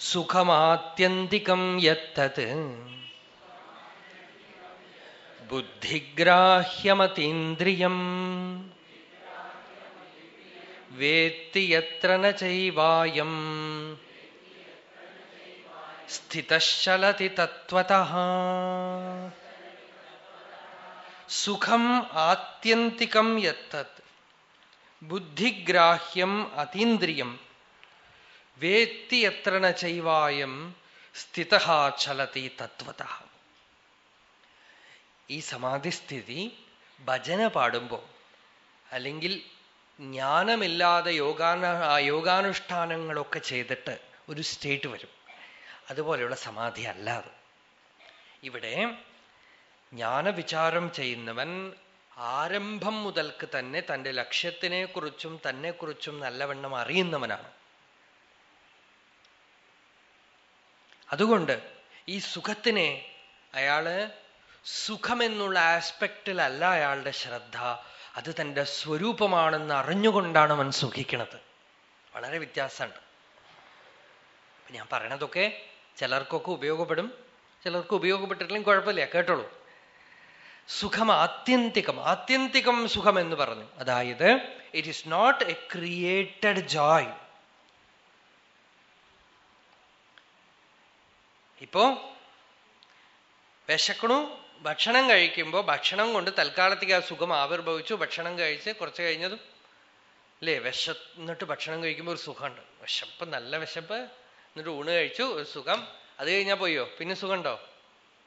സുഖമാത്യന്തികം യത്തത് ബുദ്ധിഗ്രാഹ്യമതീന്ദ്രിയം വേത്തി യത്ര ന ചൈവായം സ്ഥിതശ്ചലതി തത്വതഃ സുഖം ആത്യന്തികം യത്തത് ബുദ്ധിഗ്രാഹ്യം അതീന്ദ്രിയം വേത്തി എത്ര ചെയ്വായം സ്ഥിത ചലതി തത്വത. ഈ സമാധിസ്ഥിതി ഭജന പാടുമ്പോൾ അല്ലെങ്കിൽ ജ്ഞാനമില്ലാതെ യോഗാന യോഗാനുഷ്ഠാനങ്ങളൊക്കെ ചെയ്തിട്ട് ഒരു സ്റ്റേറ്റ് വരും. അതുപോലെയുള്ള സമാധി അല്ലാതെ ഇവിടെ ജ്ഞാനവിചാരം ചെയ്യുന്നവൻ ആരംഭം മുതൽക്ക് തന്നെ തന്റെ ലക്ഷ്യത്തിനെ കുറിച്ചും തന്നെക്കുറിച്ചും നല്ലവണ്ണം അറിയുന്നവനാണ്. അതുകൊണ്ട് ഈ സുഖത്തിനെ അയാൾ സുഖമെന്നുള്ള ആസ്പെക്റ്റിലല്ല അയാളുടെ ശ്രദ്ധ. അത് തന്റെ സ്വരൂപമാണെന്ന് അറിഞ്ഞുകൊണ്ടാണ് അവൻ സുഖിക്കുന്നത് വളരെ വ്യത്യാസമുണ്ട്. ഞാൻ പറയണതൊക്കെ ചിലർക്കൊക്കെ ഉപയോഗപ്പെടും. ചിലർക്ക് ഉപയോഗപ്പെട്ടിട്ടില്ലെങ്കിൽ കുഴപ്പമില്ല കേട്ടോളൂ. സുഖം ആത്യന്തികം ആത്യന്തികം സുഖം എന്ന് പറഞ്ഞു. അതായത് it is not a created joy ഇപ്പോ വിശക്കണു ഭക്ഷണം കഴിക്കുമ്പോൾ ഭക്ഷണം കൊണ്ട് തൽക്കാലത്തേക്ക് ആ സുഖം ആവിർഭവിച്ചു ഭക്ഷണം കഴിച്ച് കുറച്ച് കഴിഞ്ഞതും അല്ലേ വിശന്നിട്ട് ഭക്ഷണം കഴിക്കുമ്പോൾ ഒരു സുഖമുണ്ട്. വിശപ്പ് നല്ല വിശപ്പ് എന്നിട്ട് ഊണ് കഴിച്ചു ഒരു സുഖം. അത് കഴിഞ്ഞാൽ പോയോ? പിന്നെ സുഖമുണ്ടോ?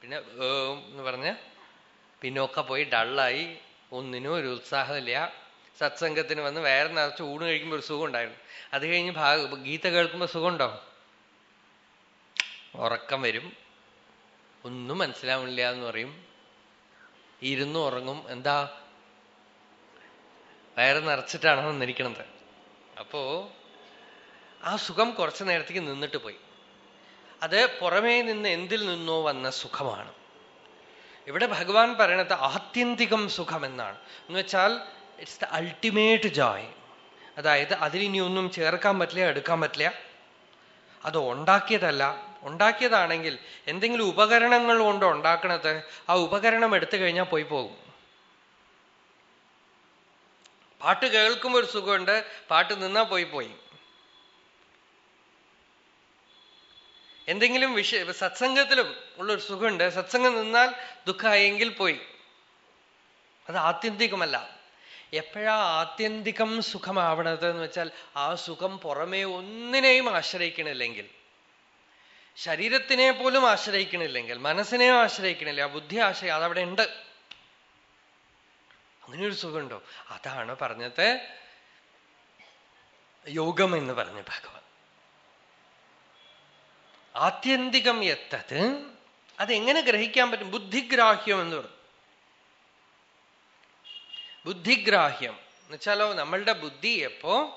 പിന്നെ എന്ന് പറഞ്ഞ് പിന്നൊക്കെ പോയി ഡള്ളായി ഒന്നിനും ഒരു ഉത്സാഹമില്ല. സത്സംഗത്തിന് വന്ന് വേറെ നിറച്ച് ഊണ് കഴിക്കുമ്പോൾ ഒരു സുഖം ഉണ്ടായിരുന്നു അത് കഴിഞ്ഞ് ഭാഗ ഗീത കേൾക്കുമ്പോൾ സുഖമുണ്ടോ? ഉറക്കം വരും. ഒന്നും മനസ്സിലാവില്ല എന്ന് പറയും. ഇരുന്ന് ഉറങ്ങും. എന്താ? വയറ് നിറച്ചിട്ടാണ് വന്നിരിക്കണത് അപ്പോ ആ സുഖം കുറച്ചു നേരത്തേക്ക് നിന്നിട്ട് പോയി. അത് പുറമേ നിന്ന് എന്തിൽ നിന്നോ വന്ന സുഖമാണ്. ഇവിടെ ഭഗവാൻ പറയണത് ആത്യന്തികം സുഖം എന്നാണ് എന്ന് വെച്ചാൽ ഇറ്റ്സ് ദ അൾട്ടിമേറ്റ് ജോയ് അതായത് അതിലിനി ഒന്നും ചേർക്കാൻ പറ്റില്ല എടുക്കാൻ പറ്റില്ല. അത് ഉണ്ടാക്കിയതല്ല. ഉണ്ടാക്കിയതാണെങ്കിൽ എന്തെങ്കിലും ഉപകരണങ്ങൾ കൊണ്ട് ഉണ്ടാക്കണത് ആ ഉപകരണം എടുത്തു കഴിഞ്ഞാൽ പോയി പോകും. പാട്ട് കേൾക്കുമ്പോൾ ഒരു സുഖമുണ്ട് പാട്ട് നിന്നാ പോയി പോയി. എന്തെങ്കിലും വിഷയ സത്സംഗത്തിലും ഉള്ളൊരു സുഖമുണ്ട് സത്സംഗം നിന്നാൽ ദുഃഖമായെങ്കിൽ പോയി. അത് ആത്യന്തികമല്ല. എപ്പോഴാ ആത്യന്തികം സുഖമാവണത് എന്ന് വെച്ചാൽ ആ സുഖം പുറമേ ഒന്നിനെയും ആശ്രയിക്കണില്ലെങ്കിൽ. ശരീരത്തിനെ പോലും ആശ്രയിക്കണില്ലെങ്കിൽ മനസ്സിനെ ആശ്രയിക്കണില്ല ബുദ്ധി ആശ്രയി അതവിടെ ഉണ്ട്. അങ്ങനെ ഒരു സുഖമുണ്ടോ? അതാണ് പറഞ്ഞത് യോഗം എന്ന് പറഞ്ഞ ഭഗവാൻ. ആത്യന്തികം എത്തത് അതെങ്ങനെ ഗ്രഹിക്കാൻ പറ്റും? ബുദ്ധിഗ്രാഹ്യം എന്ന് പറഞ്ഞു ബുദ്ധിഗ്രാഹ്യം. എന്നുവെച്ചാലോ നമ്മളുടെ ബുദ്ധി എപ്പോ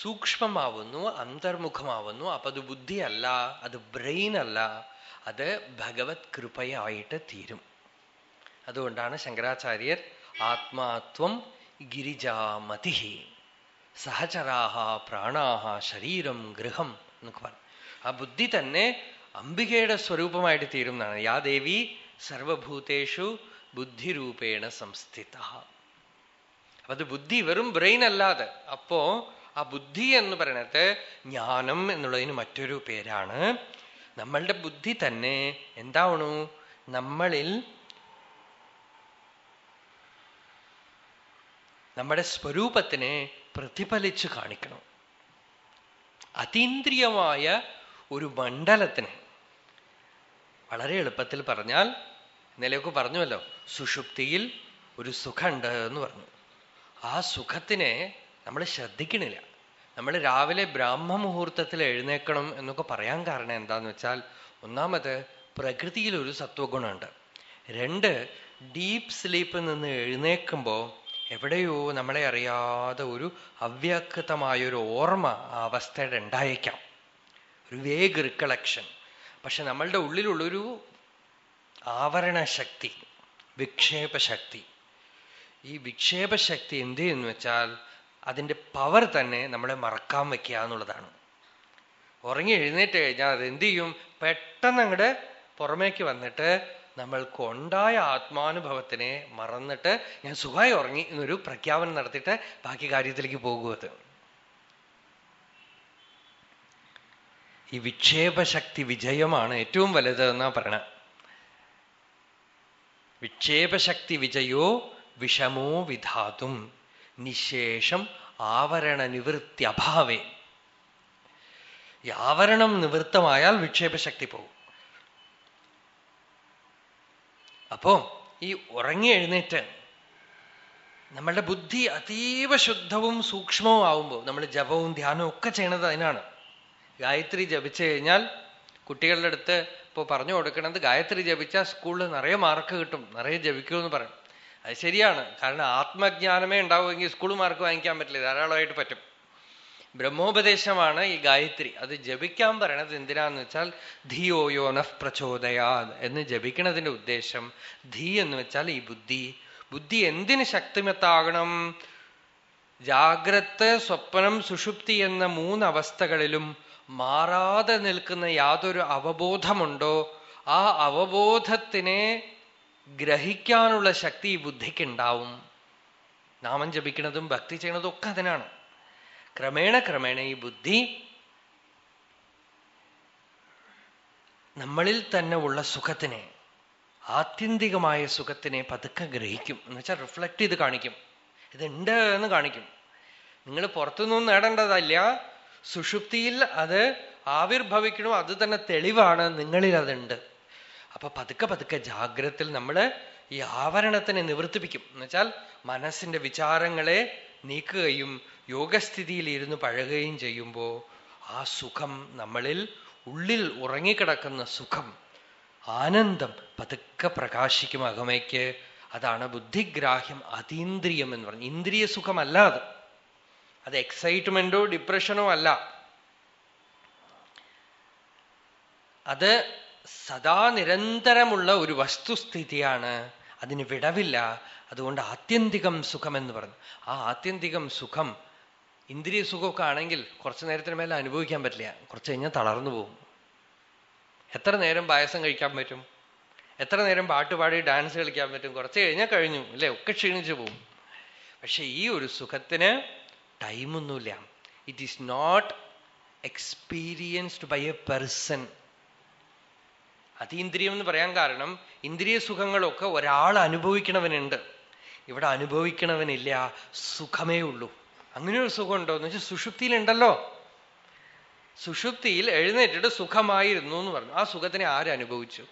സൂക്ഷ്മമാവുന്നു അന്തർമുഖമാവുന്നു. അപ്പൊ അത് ബുദ്ധിയല്ല അത് ബ്രെയിൻ അല്ല അത് ഭഗവത് കൃപയായിട്ട് തീരും. അതുകൊണ്ടാണ് ശങ്കരാചാര്യർ ആത്മാത്വം ഗിരിജാമതി. സഹചരാഹ പ്രാണാഹ ശരീരം ഗൃഹം എന്നൊക്കെ പറഞ്ഞു ആ ബുദ്ധി തന്നെ അംബികയുടെ സ്വരൂപമായിട്ട് തീരും എന്നാണ് യാ ദേവി സർവഭൂതേഷു ബുദ്ധിരൂപേണ സംസ്ഥിത. അത് ബുദ്ധി വെറും ബ്രെയിൻ അല്ലാതെ അപ്പോ ആ ബുദ്ധി എന്ന് പറയണത് ജ്ഞാനം എന്നുള്ളതിന് മറ്റൊരു പേരാണ്. നമ്മളുടെ ബുദ്ധി തന്നെ എന്താവണു? നമ്മളിൽ നമ്മുടെ സ്വരൂപത്തിനെ പ്രതിഫലിച്ച് കാണിക്കണം. അതീന്ദ്രിയമായ ഒരു മണ്ഡലത്തിന്. വളരെ എളുപ്പത്തിൽ പറഞ്ഞാൽ ഇന്നലെയൊക്കെ പറഞ്ഞുവല്ലോ. സുഷുപ്തിയിൽ ഒരു സുഖമുണ്ട് എന്ന് പറഞ്ഞു. ആ സുഖത്തിനെ നമ്മൾ ശ്രദ്ധിക്കണില്ല. നമ്മൾ രാവിലെ ബ്രാഹ്മ മുഹൂർത്തത്തിൽ എഴുന്നേക്കണം എന്നൊക്കെ പറയാൻ കാരണം എന്താന്ന് വെച്ചാൽ ഒന്നാമത് പ്രകൃതിയിൽ ഒരു സത്വഗുണമുണ്ട്. രണ്ട് ഡീപ്പ് സ്ലീപ്പിൽ നിന്ന് എഴുന്നേക്കുമ്പോൾ എവിടെയോ നമ്മളെ അറിയാതെ ഒരു അവ്യക്തമായ ഒരു ഓർമ്മ ആ അവസ്ഥയുടെ ഉണ്ടായേക്കാം. ഒരു വേഗ് റിക്കളക്ഷൻ പക്ഷെ നമ്മളുടെ ഉള്ളിലുള്ളൊരു ആവരണ ശക്തി വിക്ഷേപ ശക്തി. ഈ വിക്ഷേപശക്തി എന്ത് എന്ന് വെച്ചാൽ അതിന്റെ പവർ തന്നെ നമ്മളെ മറക്കാൻ വെക്കുക എന്നുള്ളതാണ്. ഉറങ്ങി എഴുന്നേറ്റ് കഴിഞ്ഞാൽ അത് എന്ത് ചെയ്യും? പെട്ടെന്ന് അങ്ങോട്ട് പുറമേക്ക് വന്നിട്ട് നമ്മൾക്കുണ്ടായ ആത്മാനുഭവത്തിനെ മറന്നിട്ട് ഞാൻ സുഖമായി ഉറങ്ങി എന്നൊരു പ്രഖ്യാപനം നടത്തിയിട്ട് ബാക്കി കാര്യത്തിലേക്ക് പോകുന്നത് ഈ വിക്ഷേപശക്തി വിജയമാണ് ഏറ്റവും വലുത് എന്നാ പറയണ. വിക്ഷേപശക്തി വിജയോ വിഷമോ വിധാതും. നിശേഷം ആവരണ നിവൃത്തി അഭാവേ. ഈ ആവരണം നിവൃത്തമായാൽ വിക്ഷേപശക്തി പോകും. അപ്പോ ഈ ഉറങ്ങി എഴുന്നേറ്റ് നമ്മളുടെ ബുദ്ധി അതീവ ശുദ്ധവും സൂക്ഷ്മവും ആവുമ്പോൾ നമ്മൾ ജപവും ധ്യാനവും ഒക്കെ ചെയ്യണത് അതിനാണ്. ഗായത്രി ജപിച്ചു കഴിഞ്ഞാൽ കുട്ടികളുടെ അടുത്ത് ഇപ്പോൾ പറഞ്ഞു കൊടുക്കണത് ഗായത്രി ജപിച്ചാൽ സ്കൂളിൽ നിറയെ മാർക്ക് കിട്ടും. നിറയെ ജപിക്കുമെന്ന് പറയും അത് ശരിയാണ്. കാരണം ആത്മജ്ഞാനമേ ഉണ്ടാവുമെങ്കിൽ സ്കൂൾ മാർക്ക് വാങ്ങിക്കാൻ പറ്റില്ല. ധാരാളമായിട്ട് പറ്റും. ബ്രഹ്മോപദേശമാണ് ഈ ഗായത്രി. അത് ജപിക്കാൻ പറയണത് എന്തിനാന്ന് വെച്ചാൽ ധിയോ യോനഃ പ്രചോദയാ എന്ന് ജപിക്കണതിന്റെ ഉദ്ദേശം ധീ എന്ന് വെച്ചാൽ ഈ ബുദ്ധി. ബുദ്ധി എന്തിന് ശക്തിമത്താകണം? ജാഗ്രത് സ്വപ്നം സുഷുപ്തി എന്ന മൂന്ന് അവസ്ഥകളിലും മാറാതെ നിൽക്കുന്ന യാതൊരു അവബോധമുണ്ടോ? ആ അവബോധത്തിനെ ഗ്രഹിക്കാനുള്ള ശക്തി ഈ ബുദ്ധിക്ക് ഉണ്ടാവും. നാമം ജപിക്കുന്നതും ഭക്തി ചെയ്യണതും ഒക്കെ അതിനാണ്. ക്രമേണ ക്രമേണ ഈ ബുദ്ധി നമ്മളിൽ തന്നെ ഉള്ള സുഖത്തിനെ ആത്യന്തികമായ സുഖത്തിനെ പതുക്കെ ഗ്രഹിക്കും. എന്ന് വെച്ചാൽ റിഫ്ലക്ട് ചെയ്ത് കാണിക്കും. ഇതുണ്ട് എന്ന് കാണിക്കും. നിങ്ങൾ പുറത്തുനിന്നും നേടേണ്ടതല്ല. സുഷുപ്തിയിൽ അത് ആവിർഭവിക്കണോ അത് തന്നെ തെളിവാണ്. നിങ്ങളിൽ അതുണ്ട്. അപ്പൊ പതുക്കെ പതുക്കെ ജാഗ്രതയിൽ നമ്മൾ ഈ ആവരണത്തിനെ നിവർത്തിപ്പിക്കും. എന്നുവെച്ചാൽ മനസ്സിന്റെ വിചാരങ്ങളെ നീക്കുകയും യോഗസ്ഥിതിയിൽ ഇരുന്ന് പഴകുകയും ചെയ്യുമ്പോൾ ആ സുഖം നമ്മളിൽ ഉള്ളിൽ ഉറങ്ങിക്കിടക്കുന്ന സുഖം ആനന്ദം പതുക്കെ പ്രകാശിക്കും അകമയ്ക്ക് അതാണ് ബുദ്ധിഗ്രാഹ്യം അതീന്ദ്രിയം എന്ന് പറഞ്ഞു. ഇന്ദ്രിയ സുഖമല്ല അത്. അത് എക്സൈറ്റ്മെന്റോ ഡിപ്രഷനോ അല്ല. അത് സദാ നിരന്തരമുള്ള ഒരു വസ്തുസ്ഥിതിയാണ്. അതിന് വിടവില്ല. അതുകൊണ്ട് ആത്യന്തികം സുഖം എന്ന് പറഞ്ഞു. ആ ആത്യന്തികം സുഖം ഇന്ദ്രിയ സുഖമൊക്കെ ആണെങ്കിൽ കുറച്ചു നേരത്തിന് മേലെ അനുഭവിക്കാൻ പറ്റില്ല. കുറച്ച് കഴിഞ്ഞാൽ തളർന്നു പോകും. എത്ര നേരം പായസം കഴിക്കാൻ പറ്റും? എത്ര നേരം പാട്ടുപാടി ഡാൻസ് കളിക്കാൻ പറ്റും? കുറച്ച് കഴിഞ്ഞാൽ കഴിഞ്ഞു. അല്ലെ? ഒക്കെ ക്ഷീണിച്ചു പോകും. പക്ഷെ ഈ ഒരു സുഖത്തിന് ടൈമൊന്നുമില്ല. It is not experienced by a person അതീന്ദ്രിയം എന്ന് പറയാൻ കാരണം ഇന്ദ്രിയ സുഖങ്ങളൊക്കെ ഒരാൾ അനുഭവിക്കണവനുണ്ട്. ഇവിടെ അനുഭവിക്കണവനില്ല സുഖമേ ഉള്ളൂ. അങ്ങനെ ഒരു സുഖം ഉണ്ടോ എന്ന് വെച്ചാൽ സുഷുപ്തിയിലുണ്ടല്ലോ. സുഷുപ്തിയിൽ എഴുന്നേറ്റിട്ട് സുഖമായിരുന്നു എന്ന് പറഞ്ഞു. ആ സുഖത്തിനെ ആരനുഭവിച്ചു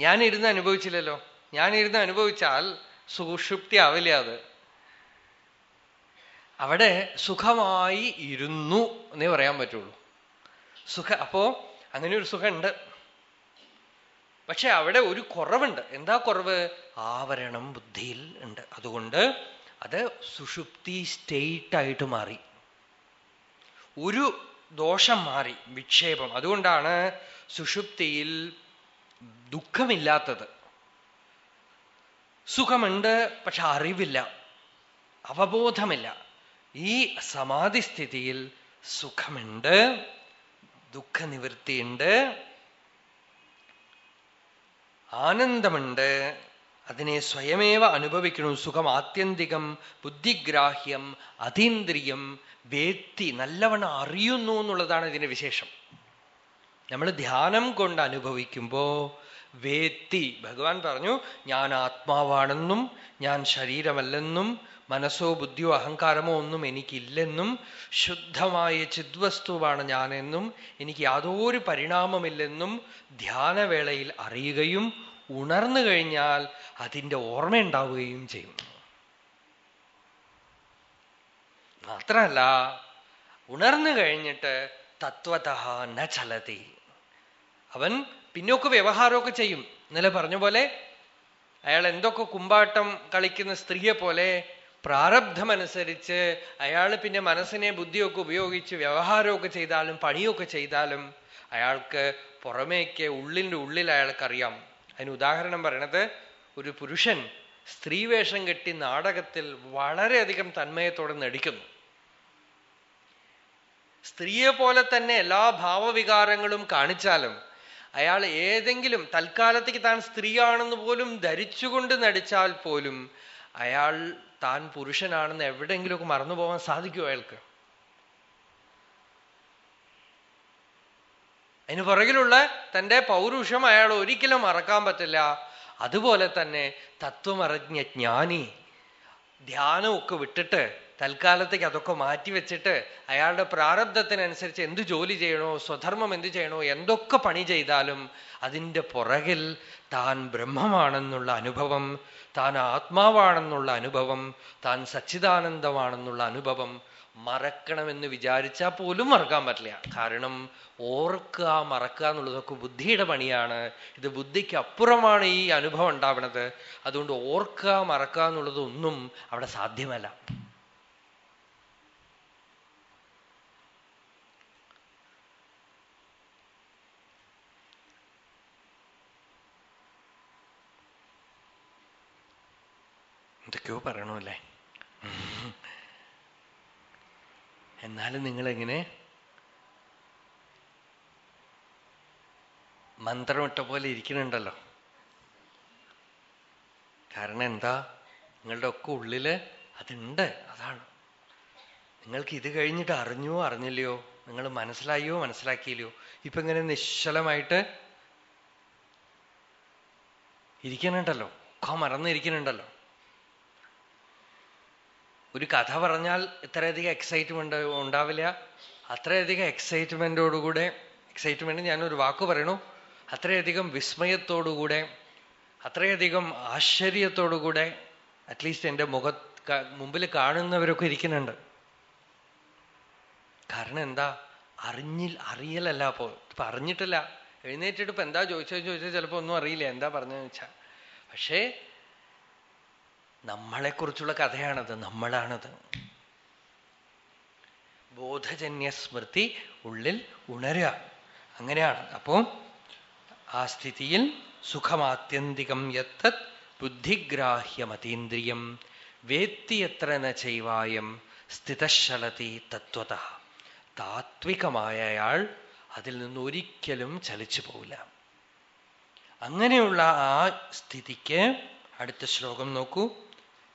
ഞാനിരുന്ന് അനുഭവിച്ചില്ലല്ലോ. ഞാനിരുന്ന് അനുഭവിച്ചാൽ സുഷുപ്തി ആവില്ല അത്. അവിടെ സുഖമായി ഇരുന്നു എന്നേ പറയാൻ പറ്റുള്ളൂ. സുഖ. അപ്പോ അങ്ങനെ ഒരു സുഖമുണ്ട്. പക്ഷെ അവിടെ ഒരു കുറവുണ്ട്. എന്താ കുറവ്? ആവരണം ബുദ്ധിയിൽ ഉണ്ട്. അതുകൊണ്ട് അത് സുഷുപ്തി സ്റ്റേറ്റ് ആയിട്ട് മാറി. ഒരു ദോഷം മാറി വിക്ഷേപം. അതുകൊണ്ടാണ് സുഷുപ്തിയിൽ ദുഃഖമില്ലാത്തത്. സുഖമുണ്ട് പക്ഷെ അറിവില്ല. അവബോധമില്ല. ഈ സമാധിസ്ഥിതിയിൽ സുഖമുണ്ട്. ദുഃഖനിവൃത്തിയുണ്ട് ആനന്ദമുണ്ട് അതിനെ സ്വയമേവ അനുഭവിക്കണം സുഖം ആത്യന്തികം ബുദ്ധിഗ്രാഹ്യം അതീന്ദ്രിയം വേത്തി നല്ലവണ്ണം അറിയുന്നു എന്നുള്ളതാണ് ഇതിന്റെ വിശേഷം. നമ്മൾ ധ്യാനം കൊണ്ട് അനുഭവിക്കുമ്പോ വേത്തി. ഭഗവാൻ പറഞ്ഞു ഞാൻ ആത്മാവാണെന്നും ഞാൻ ശരീരമല്ലെന്നും മനസ്സോ ബുദ്ധിയോ അഹങ്കാരമോ ഒന്നും എനിക്കില്ലെന്നും ശുദ്ധമായ ചിദ്വസ്തുവാണ് ഞാനെന്നും എനിക്ക് യാതൊരു പരിണാമമില്ലെന്നും ധ്യാനവേളയിൽ അറിയുകയും ഉണർന്നു കഴിഞ്ഞാൽ അതിന്റെ ഓർമ്മയുണ്ടാവുകയും ചെയ്യും. മാത്രമല്ല ഉണർന്നു കഴിഞ്ഞിട്ട് തത്വത ന ചലതി. അവൻ പിന്നോക്ക് വ്യവഹാരമൊക്കെ ചെയ്യും. ഇന്നലെ പറഞ്ഞ പോലെ അയാൾ എന്തൊക്കെ കുമ്പാട്ടം കളിക്കുന്ന സ്ത്രീയെ പോലെ പ്രാരബ്ധമനുസരിച്ച് അയാൾ പിന്നെ മനസ്സിനെ ബുദ്ധിയൊക്കെ ഉപയോഗിച്ച് വ്യവഹാരമൊക്കെ ചെയ്താലും പണിയൊക്കെ ചെയ്താലും അയാൾക്ക് പുറമേക്ക് ഉള്ളിന്റെ ഉള്ളിൽ അയാൾക്കറിയാം. അതിന് ഉദാഹരണം പറയണത് ഒരു പുരുഷൻ സ്ത്രീവേഷം കെട്ടി നാടകത്തിൽ വളരെയധികം തന്മയത്തോടെ നടിക്കുന്നു. സ്ത്രീയെ പോലെ തന്നെ എല്ലാ ഭാവവികാരങ്ങളും കാണിച്ചാലും അയാൾ ഏതെങ്കിലും തൽക്കാലത്തേക്ക് താൻ സ്ത്രീയാണെന്ന് പോലും ധരിച്ചുകൊണ്ട് നടിച്ചാൽ പോലും അയാൾ താൻ പുരുഷനാണെന്ന് എവിടെയെങ്കിലുമൊക്കെ മറന്നു പോകാൻ സാധിക്കുമോ അയാൾക്ക്? അതിന് പുറകിലുള്ള തന്റെ പൗരുഷം അയാൾ ഒരിക്കലും മറക്കാൻ പറ്റില്ല. അതുപോലെ തന്നെ തത്വമറിഞ്ഞ ജ്ഞാനി ധ്യാനമൊക്കെ വിട്ടിട്ട് തൽക്കാലത്തേക്ക് അതൊക്കെ മാറ്റിവെച്ചിട്ട് അയാളുടെ പ്രാരബ്ധത്തിനനുസരിച്ച് എന്ത് ജോലി ചെയ്യണോ സ്വധർമ്മം എന്ത് ചെയ്യണോ എന്തൊക്കെ പണി ചെയ്താലും അതിന്റെ പുറകിൽ താൻ ബ്രഹ്മമാണെന്നുള്ള അനുഭവം താൻ ആത്മാവാണെന്നുള്ള അനുഭവം താൻ സച്ചിദാനന്ദമാണെന്നുള്ള അനുഭവം മറക്കണമെന്ന് വിചാരിച്ചാൽ പോലും മറക്കാൻ പറ്റില്ല. കാരണം ഓർക്കുക മറക്കുക എന്നുള്ളതൊക്കെ ബുദ്ധിയുടെ പണിയാണ്. ഇത് ബുദ്ധിക്ക് അപ്പുറമാണ് ഈ അനുഭവം ഉണ്ടാവണത്. അതുകൊണ്ട് ഓർക്കുക മറക്കുക എന്നുള്ളതൊന്നും അവിടെ സാധ്യമല്ല. എന്തൊക്കെയോ പറയണമല്ലേ? എന്നാലും നിങ്ങളെങ്ങനെ മന്ത്രമിട്ട പോലെ ഇരിക്കുന്നുണ്ടല്ലോ. കാരണം എന്താ? നിങ്ങളുടെ ഒക്കെ ഉള്ളിൽ അതുണ്ട് അതാണ്. നിങ്ങൾക്ക് ഇത് കഴിഞ്ഞിട്ട് അറിഞ്ഞോ അറിഞ്ഞില്ലയോ? നിങ്ങൾ മനസ്സിലായോ മനസ്സിലാക്കിയില്ലയോ? ഇപ്പൊ ഇങ്ങനെ നിശ്ചലമായിട്ട് ഇരിക്കുന്നുണ്ടല്ലോ. ഒക്കെ മറന്നിരിക്കുന്നുണ്ടല്ലോ. ഒരു കഥ പറഞ്ഞാൽ ഇത്രയധികം എക്സൈറ്റ്മെന്റ് ഉണ്ടാവില്ല. അത്രയധികം എക്സൈറ്റ്മെന്റോടുകൂടെ എക്സൈറ്റ്മെന്റ് ഞാനൊരു വാക്ക് പറയണു. അത്രയധികം വിസ്മയത്തോടുകൂടെ അത്രയധികം ആശ്ചര്യത്തോടുകൂടെ അറ്റ്ലീസ്റ്റ് എന്റെ മുഖ മുമ്പിൽ കാണുന്നവരൊക്കെ ഇരിക്കുന്നുണ്ട്. കാരണം എന്താ? അറിഞ്ഞിൽ അറിയലല്ല അപ്പോ ഇപ്പൊ അറിഞ്ഞിട്ടില്ല എഴുന്നേറ്റിട്ട് ഇപ്പൊ എന്താ ചോദിച്ചത് ചോദിച്ചാൽ ചിലപ്പോ ഒന്നും അറിയില്ല. എന്താ പറഞ്ഞതെന്ന് വെച്ചാ. പക്ഷേ നമ്മളെക്കുറിച്ചുള്ള കഥയാണത് നമ്മളാണത്. ബോധജന്യ സ്മൃതി ഉള്ളിൽ ഉണരുക. അങ്ങനെയാണ്. അപ്പോ ആ സ്ഥിതിയിൽ സുഖമാത്യന്തികം യത്തത് ബുദ്ധിഗ്രാഹ്യമതീന്ദ്രിയം വേത്തി എത്ര ന ചെയ്വായം സ്ഥിതശലതി തത്വത. താത്വികമായ അയാൾ അതിൽ നിന്ന് ഒരിക്കലും ചലിച്ചു പോവില്ല. അങ്ങനെയുള്ള ആ സ്ഥിതിക്ക് അടുത്ത ശ്ലോകം നോക്കൂ.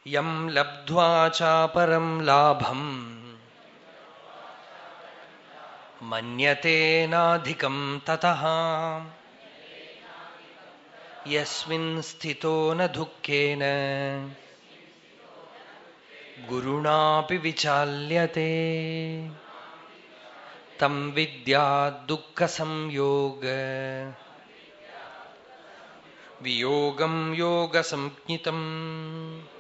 യം ലബ്ധ്വാചാപരം ലാഭം മന്യതേനാധികം തതഃ യസ്മിൻ സ്ഥിതോ ന ദുഃഖേന ഗുരുണാപി വിചാല്യത്തെ തം വിദ്യാ ദുഃഖസംയോഗ വിയോഗം യോഗസംജ്ഞിതം തം വിദ്യാ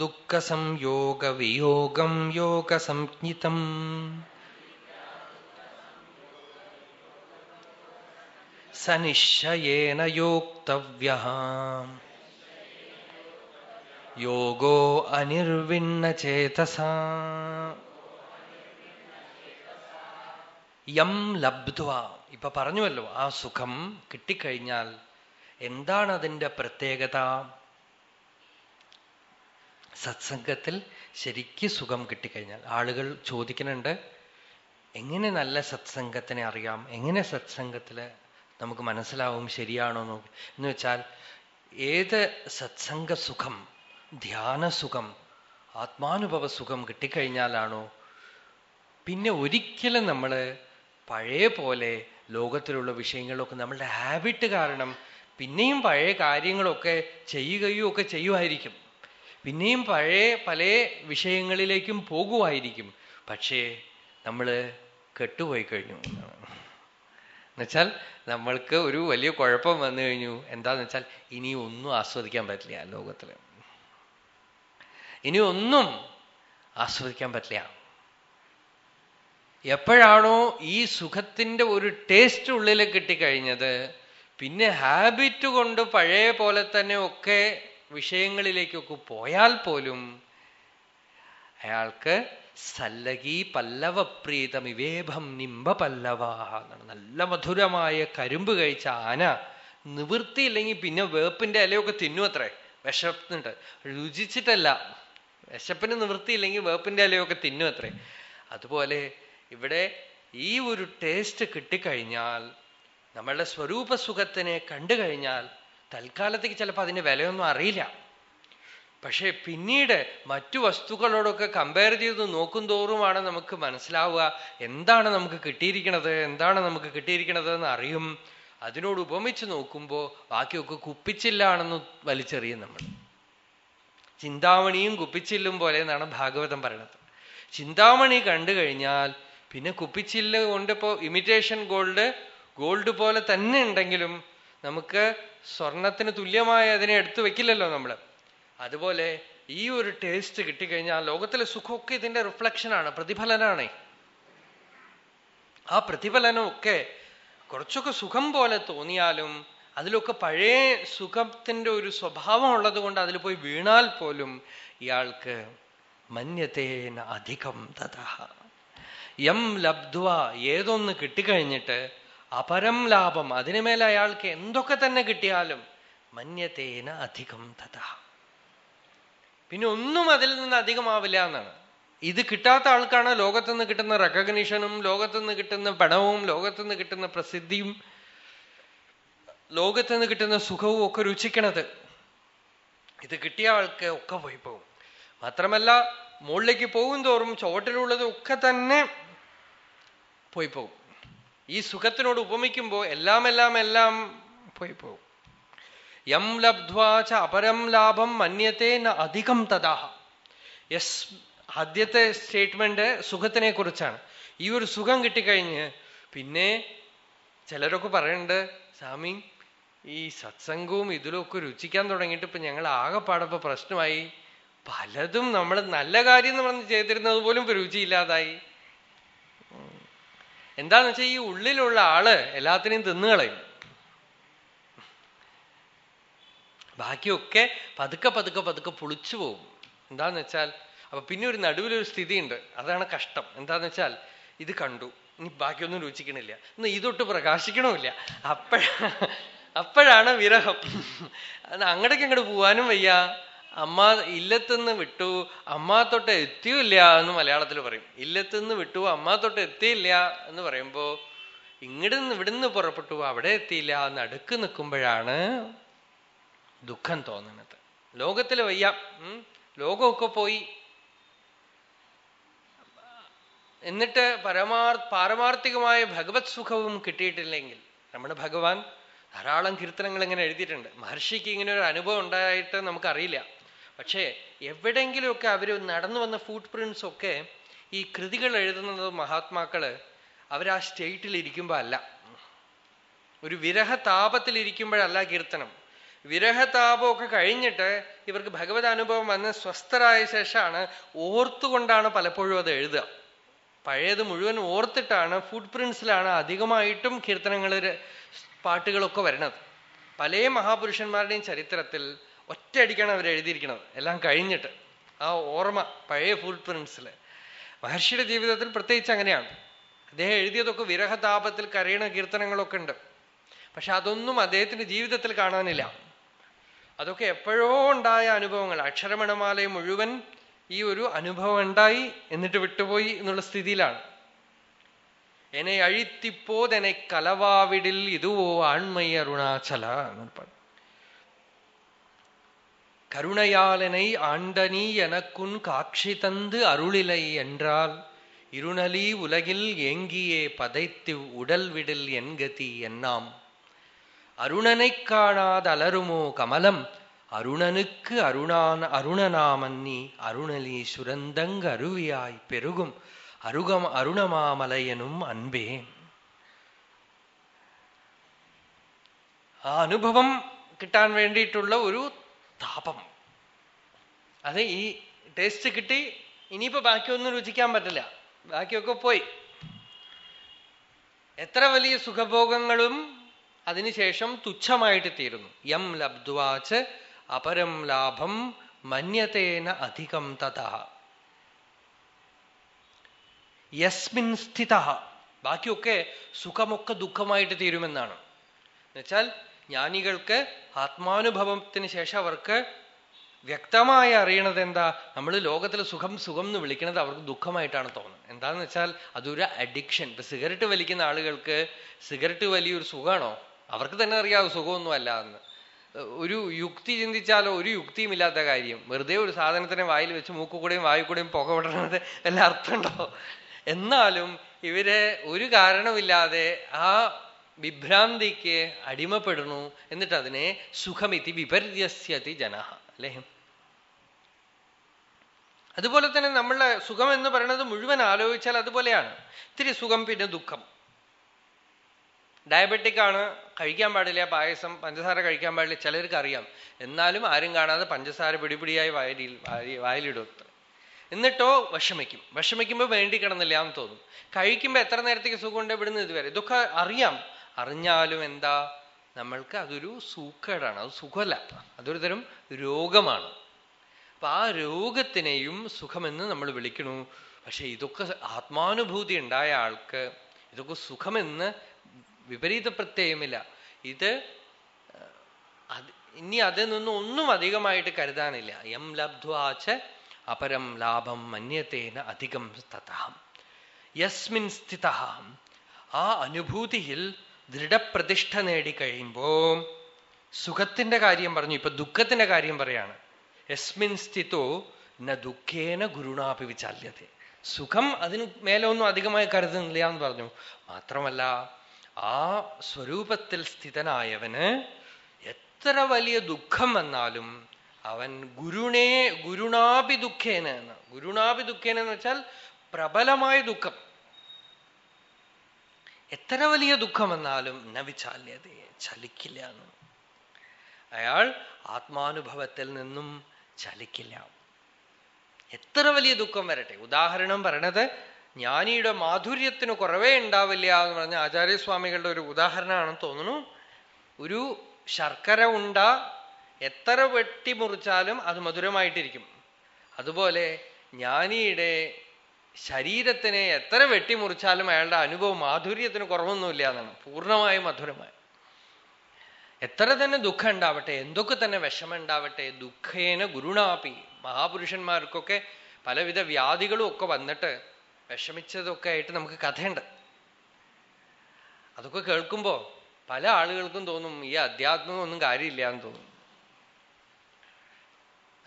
ദുഃഖസംയോഗ വിയോഗം യോഗസംജ്ഞിതം സ നിശ്ചയേന യോക്തവ്യ യോഗോ അനിർവിണ്ണ ചേതസാ. യം ലബ്ധ്വ. ഇപ്പൊ പറഞ്ഞുവല്ലോ ആ സുഖം കിട്ടിക്കഴിഞ്ഞാൽ എന്താണ് അതിന്റെ പ്രത്യേകത? സത്സംഗത്തിൽ ശരിക്ക് സുഖം കിട്ടിക്കഴിഞ്ഞാൽ ആളുകൾ ചോദിക്കുന്നുണ്ട് എങ്ങനെ നല്ല സത്സംഗത്തിനെ അറിയാം? എങ്ങനെ സത്സംഗത്തിൽ നമുക്ക് മനസ്സിലാവും ശരിയാണോ നോക്കി? എന്ന് വെച്ചാൽ ഏത് സത്സംഗ സുഖം ധ്യാന സുഖം ആത്മാനുഭവ സുഖം കിട്ടിക്കഴിഞ്ഞാലാണോ പിന്നെ ഒരിക്കലും നമ്മൾ പഴയ പോലെ ലോകത്തിലുള്ള വിഷയങ്ങളൊക്കെ നമ്മളുടെ ഹാബിറ്റ് കാരണം പിന്നെയും പഴയ കാര്യങ്ങളൊക്കെ ചെയ്യുകയും ഒക്കെ ചെയ്യുമായിരിക്കും. പിന്നെയും പഴയ പല വിഷയങ്ങളിലേക്കും പോകുമായിരിക്കും പക്ഷേ നമ്മൾ കെട്ടുപോയി കഴിഞ്ഞു. എന്നുവെച്ചാൽ നമ്മൾക്ക് ഒരു വലിയ കുഴപ്പം വന്നു കഴിഞ്ഞു. എന്താന്ന് വെച്ചാൽ ഇനി ഒന്നും ആസ്വദിക്കാൻ പറ്റില്ല ലോകത്തിൽ ഇനി ഒന്നും ആസ്വദിക്കാൻ പറ്റില്ല. എപ്പോഴാണോ ഈ സുഖത്തിന്റെ ഒരു ടേസ്റ്റ് ഉള്ളിൽ കിട്ടിക്കഴിഞ്ഞത് പിന്നെ ഹാബിറ്റ് കൊണ്ട് പഴയ പോലെ തന്നെ ഒക്കെ വിഷയങ്ങളിലേക്കൊക്കെ പോയാൽ പോലും അയാൾക്ക് സല്ലകി പല്ലവപ്രീതമിവേഭം നിംബ പല്ലവ എന്നാണ്. നല്ല മധുരമായ കരിമ്പ് കഴിച്ച ആന നിവൃത്തിയില്ലെങ്കിൽ പിന്നെ വേപ്പിന്റെ ഇലയൊക്കെ തിന്നു അത്രേ. വിശപ്പുന്നുണ്ട് രുചിച്ചിട്ടല്ല. വിശപ്പിന് നിവൃത്തിയില്ലെങ്കിൽ വേപ്പിന്റെ ഇലയൊക്കെ തിന്നു അത്രേ. അതുപോലെ ഇവിടെ ഈ ഒരു ടേസ്റ്റ് കിട്ടിക്കഴിഞ്ഞാൽ നമ്മളുടെ സ്വരൂപ സുഖത്തിനെ കണ്ടു കഴിഞ്ഞാൽ തൽക്കാലത്തേക്ക് ചിലപ്പോൾ അതിന് വിലയൊന്നും അറിയില്ല. പക്ഷേ പിന്നീട് മറ്റു വസ്തുക്കളോടൊക്കെ കമ്പയർ ചെയ്ത് നോക്കും തോറുമാണ് നമുക്ക് മനസ്സിലാവുക എന്താണ് നമുക്ക് കിട്ടിയിരിക്കണത് എന്താണ് നമുക്ക് കിട്ടിയിരിക്കണത് എന്ന് അറിയും. അതിനോട് ഉപമിച്ച് നോക്കുമ്പോൾ ബാക്കിയൊക്കെ കുപ്പിച്ചില്ലാണെന്ന് വലിച്ചെറിയും നമ്മൾ. ചിന്താമണിയും കുപ്പിച്ചില്ലും പോലെ എന്നാണ് ഭാഗവതം പറയണത് ചിന്താമണി കണ്ടു കഴിഞ്ഞാൽ പിന്നെ കുപ്പിച്ചില്ല കൊണ്ട് ഇപ്പോ ഇമിറ്റേഷൻ ഗോൾഡ് ഗോൾഡ് പോലെ തന്നെ ഉണ്ടെങ്കിലും നമുക്ക് സ്വർണത്തിന് തുല്യമായ അതിനെ എടുത്തു വെക്കില്ലല്ലോ നമ്മൾ അതുപോലെ ഈ ഒരു ടേസ്റ്റ് കിട്ടിക്കഴിഞ്ഞാൽ ലോകത്തിലെ സുഖമൊക്കെ ഇതിന്റെ റിഫ്ലക്ഷനാണ് പ്രതിഫലനാണ്. ആ പ്രതിഫലനമൊക്കെ കുറച്ചൊക്കെ സുഖം പോലെ തോന്നിയാലും അതിലൊക്കെ പഴയ സുഖത്തിന്റെ ഒരു സ്വഭാവം ഉള്ളത് കൊണ്ട് അതിൽ പോയി വീണാൽ പോലും ഇയാൾക്ക് മന്യതേന അധികം തഥ. യം ലബ്ധ്വ ഏതൊന്ന് കിട്ടിക്കഴിഞ്ഞിട്ട് അപരം ലാഭം. അതിനുമേൽ അയാൾക്ക് എന്തൊക്കെ തന്നെ കിട്ടിയാലും മന്യത്തേന അധികം തഥ. പിന്നെ ഒന്നും അതിൽ നിന്ന് അധികമാവില്ല എന്നാണ്. ഇത് കിട്ടാത്ത ആൾക്കാണ് ലോകത്തുനിന്ന് കിട്ടുന്ന റെക്കഗ്നീഷനും ലോകത്തുനിന്ന് കിട്ടുന്ന പണവും ലോകത്തുനിന്ന് കിട്ടുന്ന പ്രസിദ്ധിയും ലോകത്തുനിന്ന് കിട്ടുന്ന സുഖവും ഒക്കെ രുചിക്കണത്. ഇത് കിട്ടിയ ആൾക്ക് ഒക്കെ പോയി പോകും മാത്രമല്ല മുകളിലേക്ക് പോകും തോറും ചുവട്ടിലുള്ളത് ഒക്കെ തന്നെ പോയി പോകും ഈ സുഖത്തിനോട് ഉപമിക്കുമ്പോൾ എല്ലാം എല്ലാം എല്ലാം പോയി പോകും. യം ലബ്ധ്വാച അപരം ലാഭം മന്യത്തെ അധികം തഥാഹ. യസ് ആദ്യത്തെ സ്റ്റേറ്റ്മെന്റ് സുഖത്തിനെ കുറിച്ചാണ്. ഈ ഒരു സുഖം കിട്ടിക്കഴിഞ്ഞ് പിന്നെ ചിലരൊക്കെ പറയുന്നുണ്ട് സ്വാമി ഈ സത്സംഗവും ഇതിലൊക്കെ രുചിക്കാൻ തുടങ്ങിയിട്ട് ഇപ്പൊ ഞങ്ങൾ ആകെപ്പാടപ്പോ പ്രശ്നമായി. പലതും നമ്മൾ നല്ല കാര്യം എന്ന് പറഞ്ഞ് ചെയ്തിരുന്നത് പോലും രുചിയില്ലാതായി. എന്താന്ന് വെച്ചാൽ ഈ ഉള്ളിലുള്ള ആൾ എല്ലാത്തിനെയും തിന്നുകളയും ബാക്കിയൊക്കെ പതുക്കെ പതുക്കെ പതുക്കെ പുളിച്ചു പോകും. എന്താന്ന് വെച്ചാൽ അപ്പൊ പിന്നെ ഒരു നടുവിലൊരു സ്ഥിതിയുണ്ട്. അതാണ് കഷ്ടം. എന്താന്ന് വെച്ചാൽ ഇത് കണ്ടു. ഇനി ബാക്കിയൊന്നും രുചിക്കണില്ല. ഇന്ന് ഇതൊട്ട് പ്രകാശിക്കണമില്ല. അപ്പോഴ അപ്പോഴാണ് വിരഹം. അങ്ങടേക്ക് അങ്ങോട്ട് പോവാനും വയ്യ. അമ്മ ഇല്ലത്തുനിന്ന് വിട്ടു അമ്മ തൊട്ട് എത്തിയില്ല എന്ന് മലയാളത്തിൽ പറയും. ഇല്ലത്തുനിന്ന് വിട്ടു അമ്മ തൊട്ട് എത്തിയില്ല എന്ന് പറയുമ്പോ ഇങ്ങടുന്ന് ഇവിടുന്ന് പുറപ്പെട്ടു അവിടെ എത്തിയില്ല എന്ന് അടുക്ക് നിൽക്കുമ്പോഴാണ് ദുഃഖം തോന്നുന്നത്. ലോകത്തിൽ വയ്യ ലോകമൊക്കെ പോയി. എന്നിട്ട് പരമാർ പാരമാർത്ഥികമായ ഭഗവത് സുഖവും കിട്ടിയിട്ടില്ലെങ്കിൽ നമ്മുടെ ഭഗവാൻ ധാരാളം കീർത്തനങ്ങൾ ഇങ്ങനെ എഴുതിയിട്ടുണ്ട്. മഹർഷിക്ക് ഇങ്ങനെ ഒരു അനുഭവം ഉണ്ടായിട്ട് നമുക്കറിയില്ല. പക്ഷേ എവിടെയെങ്കിലുമൊക്കെ അവർ നടന്നു വന്ന ഫുട് പ്രിന്റ്സ് ഒക്കെ ഈ കൃതികൾ എഴുതുന്നത് മഹാത്മാക്കൾ അവർ ആ സ്റ്റേറ്റിൽ ഇരിക്കുമ്പോൾ അല്ല ഒരു വിരഹ താപത്തിലിരിക്കുമ്പോഴല്ല കീർത്തനം. വിരഹതാപമൊക്കെ കഴിഞ്ഞിട്ട് ഇവർക്ക് ഭഗവത് അനുഭവം വന്ന് സ്വസ്ഥരായ ശേഷമാണ് ഓർത്തുകൊണ്ടാണ് പലപ്പോഴും അത് എഴുതുക. പഴയത് മുഴുവൻ ഓർത്തിട്ടാണ് ഫുഡ് പ്രിൻസിലാണ് അധികമായിട്ടും കീർത്തനങ്ങൾ പാട്ടുകളൊക്കെ വരുന്നത്. പല മഹാപുരുഷന്മാരുടെയും ചരിത്രത്തിൽ ഒറ്റയടിക്കാണ് അവർ എഴുതിയിരിക്കുന്നത് എല്ലാം കഴിഞ്ഞിട്ട്. ആ ഓർമ്മ പഴയ ഫുൾ പ്രിൻസിൽ മഹർഷിയുടെ ജീവിതത്തിൽ പ്രത്യേകിച്ച് അങ്ങനെയാണ്. അദ്ദേഹം എഴുതിയതൊക്കെ വിരഹതാപത്തിൽ കരയണ കീർത്തനങ്ങളൊക്കെ ഉണ്ട്. പക്ഷെ അതൊന്നും അദ്ദേഹത്തിന്റെ ജീവിതത്തിൽ കാണാനില്ല. അതൊക്കെ എപ്പോഴോ ഉണ്ടായ അനുഭവങ്ങൾ. അക്ഷരമണമാലയ മുഴുവൻ ഈ ഒരു അനുഭവം ഉണ്ടായി എന്നിട്ട് വിട്ടുപോയി എന്നുള്ള സ്ഥിതിയിലാണ്. എന്നെ അഴിത്തിപ്പോതെ കലവാവിടിൽ ഇതുവോ ആൺമയ അരുണാചല എന്ന് പറഞ്ഞു கருணையாலனை ஆண்டனி எனக்குன் காட்சி தந்து அருளிலை என்றால் இருநலி உலகில் ஏங்கியே பதைத்து உடல் விடில் என்கதி என்னாம் அருணனைக் காணாத அலருமோ கமலம் அருணனுக்கு அருணான அருணனாமன்னி அருணலி சுரந்தங்க அருவியாய் பெருகும் அருகம் அருணமாமலையனும் அன்பே ആ അനുഭവം കിട്ടാൻ വേണ്ടിയിട്ടുള്ള ഒരു താപം അത് ഈ ടേസ്റ്റ് കിട്ടി ഇനിയിപ്പോ ബാക്കിയൊന്നും രുചിക്കാൻ പറ്റില്ല. ബാക്കിയൊക്കെ പോയി. എത്ര വലിയ സുഖഭോഗങ്ങളും അതിനുശേഷം തുച്ഛമായിട്ട് തീരുന്നു. യം ലബ്ധ്വാച്ച് അപരം ലാഭം മന്യതേന അധികം തഥ. യസ്മിൻ സ്ഥിത. ബാക്കിയൊക്കെ സുഖമൊക്കെ ദുഃഖമായിട്ട് തീരുമെന്നാണ്. എന്നുവെച്ചാൽ ജ്ഞാനികൾക്ക് ആത്മാനുഭവത്തിന് ശേഷം അവർക്ക് വ്യക്തമായി അറിയണത് എന്താ നമ്മൾ ലോകത്തിൽ സുഖം സുഖം എന്ന് വിളിക്കുന്നത് അവർക്ക് ദുഃഖമായിട്ടാണ് തോന്നുന്നത്. എന്താന്ന് വെച്ചാൽ അതൊരു അഡിക്ഷൻ ഇപ്പൊ സിഗരറ്റ് വലിക്കുന്ന ആളുകൾക്ക് സിഗരറ്റ് വലിയൊരു സുഖമാണോ അവർക്ക് തന്നെ അറിയാവും സുഖമൊന്നും അല്ല എന്ന്. ഒരു യുക്തി ചിന്തിച്ചാലോ ഒരു യുക്തിയും ഇല്ലാത്ത കാര്യം. വെറുതെ ഒരു സാധനത്തിനെ വായിൽ വെച്ച് മൂക്കുകൂടെയും വായുകൂടെയും പുക വിടണത് വല്ല അർത്ഥമുണ്ടോ? എന്നാലും ഇവർ ഒരു കാരണമില്ലാതെ ആ വിഭ്രാന്തിക്ക് അടിമപ്പെടുന്നു എന്നിട്ട് അതിനെ സുഖമിതി വിപര്യസ്യതി ജന അല്ലേ? അതുപോലെ തന്നെ നമ്മളെ സുഖം എന്ന് പറയുന്നത് മുഴുവൻ ആലോചിച്ചാൽ അതുപോലെയാണ്. ഇത്തിരി സുഖം പിന്നെ ദുഃഖം. ഡയബറ്റിക് ആണ് കഴിക്കാൻ പാടില്ല പായസം പഞ്ചസാര കഴിക്കാൻ പാടില്ല ചിലർക്ക് അറിയാം. എന്നാലും ആരും കാണാതെ പഞ്ചസാര പിടിപിടിയായി വയലിൽ വായിലിടും. എന്നിട്ടോ വിഷമിക്കും. വിഷമിക്കുമ്പോൾ വേണ്ടി കിടന്നില്ല എന്ന് തോന്നും. കഴിക്കുമ്പോൾ എത്ര നേരത്തേക്ക് സുഖമുണ്ട് ഇവിടുന്ന് ഇതുവരെ? ഇതൊക്കെ അറിയാം. അറിഞ്ഞാലും എന്താ നമ്മൾക്ക് അതൊരു സൂക്കേടാണ്. അത് സുഖമല്ല. അതൊരു തരം രോഗമാണ്. അപ്പൊ ആ രോഗത്തിനെയും സുഖമെന്ന് നമ്മൾ വിളിക്കണു. പക്ഷെ ഇതൊക്കെ ആത്മാനുഭൂതി ഉണ്ടായ ആൾക്ക് ഇതൊക്കെ സുഖമെന്ന് വിപരീത പ്രത്യയമില്ല. ഇത് ഇനി അതിൽ നിന്നും ഒന്നും അധികമായിട്ട് കരുതാനില്ല. എം ലബ്ധ്വാച്ച അപരം ലാഭം മന്യത്തേന അധികം തഥാം. യസ്മിൻ സ്ഥിത ആ അനുഭൂതിയിൽ ദൃഢപ്രതിഷ്ഠ നേടിക്കഴിയുമ്പോ സുഖത്തിന്റെ കാര്യം പറഞ്ഞു ഇപ്പൊ ദുഃഖത്തിന്റെ കാര്യം പറയാണ്. യസ്മിൻ സ്ഥിതോ ന ദുഃഖേന ഗുരുണാപി വിചാല്യത സുഖം അതിന് മേലൊന്നും അധികമായി കരുതുന്നില്ല എന്ന് പറഞ്ഞു. മാത്രമല്ല ആ സ്വരൂപത്തിൽ സ്ഥിതനായവന് എത്ര വലിയ ദുഃഖം വന്നാലും അവൻ ഗുരുണേ ഗുരുണാപി ദുഃഖേന ഗുരുണാപി ദുഃഖേന എന്ന് വെച്ചാൽ പ്രബലമായ ദുഃഖം. എത്ര വലിയ ദുഃഖം വന്നാലും നവിചാല്യത ചലിക്കില്ല എന്ന്. അയാൾ ആത്മാനുഭവത്തിൽ നിന്നും ചലിക്കില്ല. എത്ര വലിയ ദുഃഖം വരട്ടെ. ഉദാഹരണം പറയണത് ജ്ഞാനിയുടെ മാധുര്യത്തിന് കുറവേ ഉണ്ടാവില്ല എന്ന് പറഞ്ഞ ആചാര്യസ്വാമികളുടെ ഒരു ഉദാഹരണമാണെന്ന് തോന്നുന്നു. ഒരു ശർക്കര ഉണ്ട എത്ര വെട്ടി മുറിച്ചാലും അത് മധുരമായിട്ടിരിക്കും. അതുപോലെ ജ്ഞാനിയുടെ ശരീരത്തിനെ എത്ര വെട്ടിമുറിച്ചാലും അയാളുടെ അനുഭവം മാധുര്യത്തിന് കുറവൊന്നുമില്ല എന്നാണ്. പൂർണമായും മധുരമായി. എത്ര തന്നെ ദുഃഖം ഉണ്ടാവട്ടെ എന്തൊക്കെ തന്നെ വിഷമം ഉണ്ടാവട്ടെ ദുഃഖേന ഗുരുണാപി. മഹാപുരുഷന്മാർക്കൊക്കെ പലവിധ വ്യാധികളും ഒക്കെ വന്നിട്ട് വിഷമിച്ചതൊക്കെ ആയിട്ട് നമുക്ക് കഥയുണ്ട്. അതൊക്കെ കേൾക്കുമ്പോ പല ആളുകൾക്കും തോന്നും ഈ അധ്യാത്മം ഒന്നും കാര്യമില്ല എന്ന് തോന്നും.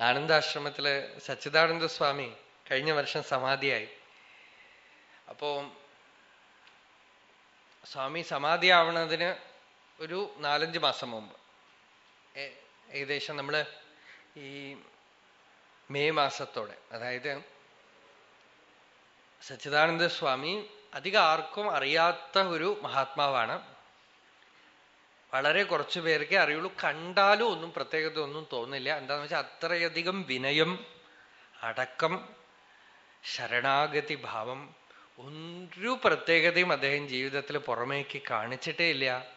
ആനന്ദാശ്രമത്തിൽ സച്ചിദാനന്ദ സ്വാമി കഴിഞ്ഞ വർഷം സമാധിയായി. അപ്പോ സ്വാമി സമാധിയാവണതിന് ഒരു നാലഞ്ച് മാസം മുമ്പ്. ഏകദേശം നമ്മൾ ഈ മെയ് മാസത്തോടെ അതായത് സച്ചിദാനന്ദ സ്വാമി അധികം ആർക്കും അറിയാത്ത ഒരു മഹാത്മാവാണ്. വളരെ കുറച്ചു പേർക്കേ അറിയുള്ളൂ. കണ്ടാലും ഒന്നും പ്രത്യേകത ഒന്നും തോന്നില്ല. എന്താണെന്ന് വെച്ചാൽ അത്രയധികം വിനയം അടക്കം ശരണാഗതി ഭാവം ഒരു പ്രത്യേകതയും അദ്ദേഹം ജീവിതത്തിൽ പുറമേക്ക് കാണിച്ചിട്ടേ ഇല്ല.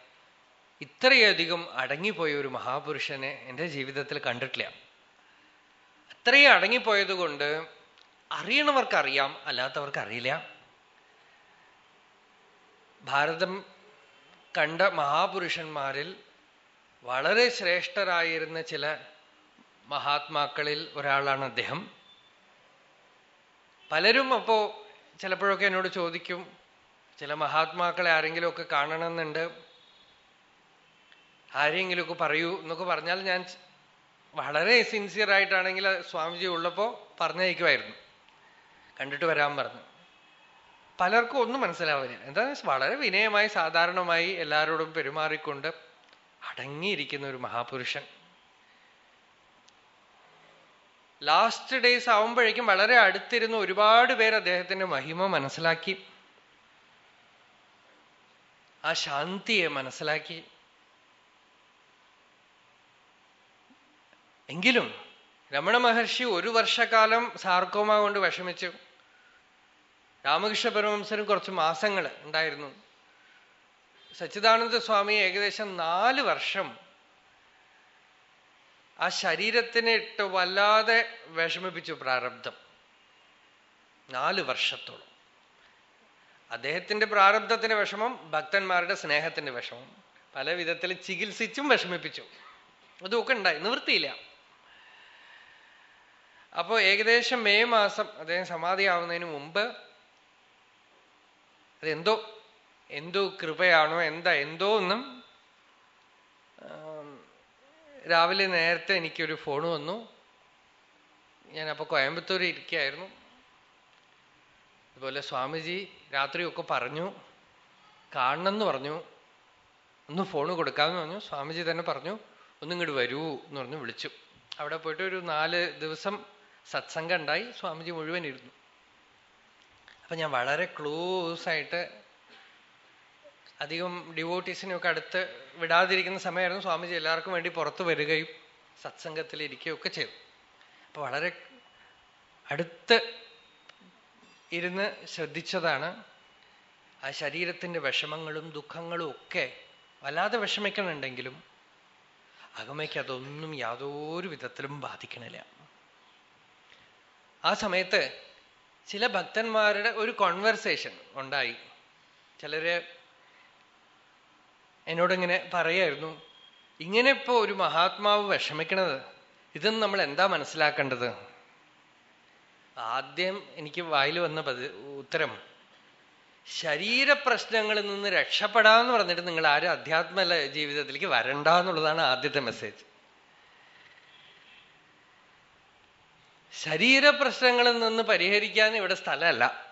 ഇത്രയധികം അടങ്ങിപ്പോയ ഒരു മഹാപുരുഷനെ എന്റെ ജീവിതത്തിൽ കണ്ടിട്ടില്ല. അത്രയും അടങ്ങിപ്പോയത് കൊണ്ട് അറിയണവർക്ക് അറിയാം അല്ലാത്തവർക്ക് അറിയില്ല ഭാരതം കണ്ട മഹാപുരുഷന്മാരിൽ വളരെ ശ്രേഷ്ഠരായിരുന്ന ചില മഹാത്മാക്കളിൽ ഒരാളാണ് അദ്ദേഹം. പലരും അപ്പോ ചിലപ്പോഴൊക്കെ എന്നോട് ചോദിക്കും ചില മഹാത്മാക്കളെ ആരെങ്കിലുമൊക്കെ കാണണമെന്നുണ്ട്. ആരെങ്കിലുമൊക്കെ പറയൂ എന്നൊക്കെ പറഞ്ഞാൽ ഞാൻ വളരെ സിൻസിയർ ആയിട്ടാണെങ്കിൽ സ്വാമിജി ഉള്ളപ്പോ പറഞ്ഞയക്കുമായിരുന്നു. കണ്ടിട്ട് വരാൻ പറഞ്ഞു. പലർക്കും ഒന്നും മനസ്സിലാവില്ല. എന്താ വളരെ വിനയമായി സാധാരണമായി എല്ലാവരോടും പെരുമാറിക്കൊണ്ട് അടങ്ങിയിരിക്കുന്ന ഒരു മഹാപുരുഷൻ. ലാസ്റ്റ് ഡേയ്സ് ആവുമ്പോഴേക്കും വളരെ അടുത്തിരുന്ന് ഒരുപാട് പേർ അദ്ദേഹത്തിന്റെ മഹിമ മനസ്സിലാക്കി. ആ ശാന്തിയെ മനസ്സിലാക്കി. എങ്കിലും രമണ മഹർഷി ഒരു വർഷക്കാലം സാർക്കോമ കൊണ്ട് വിഷമിച്ചു. രാമകൃഷ്ണ പരമംസനും കുറച്ച് മാസങ്ങൾ ഉണ്ടായിരുന്നു. സച്ചിദാനന്ദ സ്വാമി ഏകദേശം നാല് വർഷം ആ ശരീരത്തിനെ ഇട്ട് വല്ലാതെ വിഷമിപ്പിച്ചു പ്രാരബ്ധം. നാല് വർഷത്തോളം. അദ്ദേഹത്തിന്റെ പ്രാരബ്ധത്തിന്റെ വിഷമം ഭക്തന്മാരുടെ സ്നേഹത്തിന്റെ വിഷമം. പല വിധത്തിൽ ചികിത്സിച്ചും വിഷമിപ്പിച്ചു. അതൊക്കെ ഉണ്ടായി. നിവൃത്തിയില്ല. അപ്പോ ഏകദേശം മെയ് മാസം അദ്ദേഹം സമാധിയാവുന്നതിന് മുമ്പ് അതെന്തോ എന്തോ കൃപയാണോ എന്താ എന്തോ ഒന്നും രാവിലെ നേരത്തെ എനിക്കൊരു ഫോൺ വന്നു. ഞാൻ അപ്പൊ കോയമ്പത്തൂർ ഇരിക്കുകയായിരുന്നു അതുപോലെ സ്വാമിജി രാത്രിയൊക്കെ പറഞ്ഞു. കാണണമെന്ന് പറഞ്ഞു. ഒന്ന് ഫോൺ കൊടുക്കാമെന്ന് പറഞ്ഞു. സ്വാമിജി തന്നെ പറഞ്ഞു ഒന്നിങ്ങോട്ട് വരൂ എന്ന് പറഞ്ഞു വിളിച്ചു. അവിടെ പോയിട്ട് ഒരു നാല് ദിവസം സത്സംഗം ഉണ്ടായി. സ്വാമിജി മുഴുവൻ ഇരുന്നു. അപ്പൊ ഞാൻ വളരെ ക്ലോസ് ആയിട്ട് അധികം ഡിവോട്ടീസിനെയൊക്കെ അടുത്ത് വിടാതിരിക്കുന്ന സമയമായിരുന്നു സ്വാമിജി എല്ലാവർക്കും വേണ്ടി പുറത്തു വരികയും സത്സംഗത്തിൽ ഇരിക്കുകയൊക്കെ ചെയ്തു. അപ്പൊ വളരെ അടുത്ത് ഇരുന്ന് ശ്രദ്ധിച്ചതാണ് ആ ശരീരത്തിന്റെ വിഷമങ്ങളും ദുഃഖങ്ങളും ഒക്കെ വല്ലാതെ വിഷമിക്കണുണ്ടെങ്കിലും അകമയ്ക്ക് അതൊന്നും യാതൊരു വിധത്തിലും ബാധിക്കണില്ല. ആ സമയത്ത് ചില ഭക്തന്മാരുടെ ഒരു കോൺവെർസേഷൻ ഉണ്ടായി. ചിലര് എന്നോടിങ്ങനെ പറയായിരുന്നു ഇങ്ങനെ ഇപ്പോ ഒരു മഹാത്മാവ് വിഷമിക്കണത് ഇതെന്ന് നമ്മൾ എന്താ മനസ്സിലാക്കേണ്ടത്? ആദ്യം എനിക്ക് വായിൽ വന്ന പതി ഉത്തരം ശരീരപ്രശ്നങ്ങളിൽ നിന്ന് രക്ഷപ്പെടാന്ന് പറഞ്ഞിട്ട് നിങ്ങൾ ആരും അധ്യാത്മ ജീവിതത്തിലേക്ക് വരണ്ട എന്നുള്ളതാണ് ആദ്യത്തെ മെസ്സേജ് ശരീരപ്രശ്നങ്ങളിൽ നിന്ന് പരിഹരിക്കാൻ ഇവിടെ സ്ഥലമല്ല.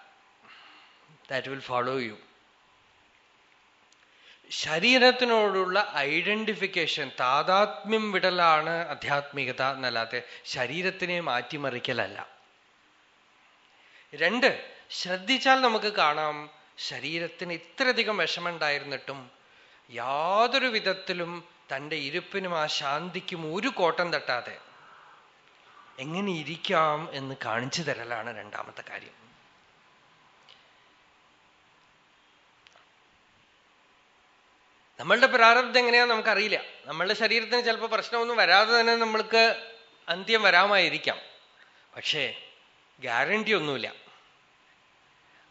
ദാറ്റ് വിൽ ഫോളോ യു ശരീരത്തിനോടുള്ള ഐഡന്റിഫിക്കേഷൻ താതാത്മ്യം വിടലാണ് ആധ്യാത്മികത എന്നല്ലാതെ ശരീരത്തിനെ മാറ്റിമറിക്കലല്ല. രണ്ട് ശ്രദ്ധിച്ചാൽ നമുക്ക് കാണാം ശരീരത്തിന് ഇത്രയധികം വിഷമുണ്ടായിരുന്നിട്ടും യാതൊരു വിധത്തിലും തന്റെ ഇരുപ്പിനും ആ ശാന്തിക്കും ഒരു കോട്ടം തട്ടാതെ എങ്ങനെ ഇരിക്കാം എന്ന് കാണിച്ചു തരലാണ് രണ്ടാമത്തെ കാര്യം. നമ്മളുടെ പ്രാരബ്ധം എങ്ങനെയാന്ന് നമുക്കറിയില്ല. നമ്മളുടെ ശരീരത്തിന് ചിലപ്പോൾ പ്രശ്നമൊന്നും വരാതെ തന്നെ നമ്മൾക്ക് അന്ത്യം വരാമായിരിക്കാം. പക്ഷേ ഗ്യാരണ്ടി ഒന്നുമില്ല.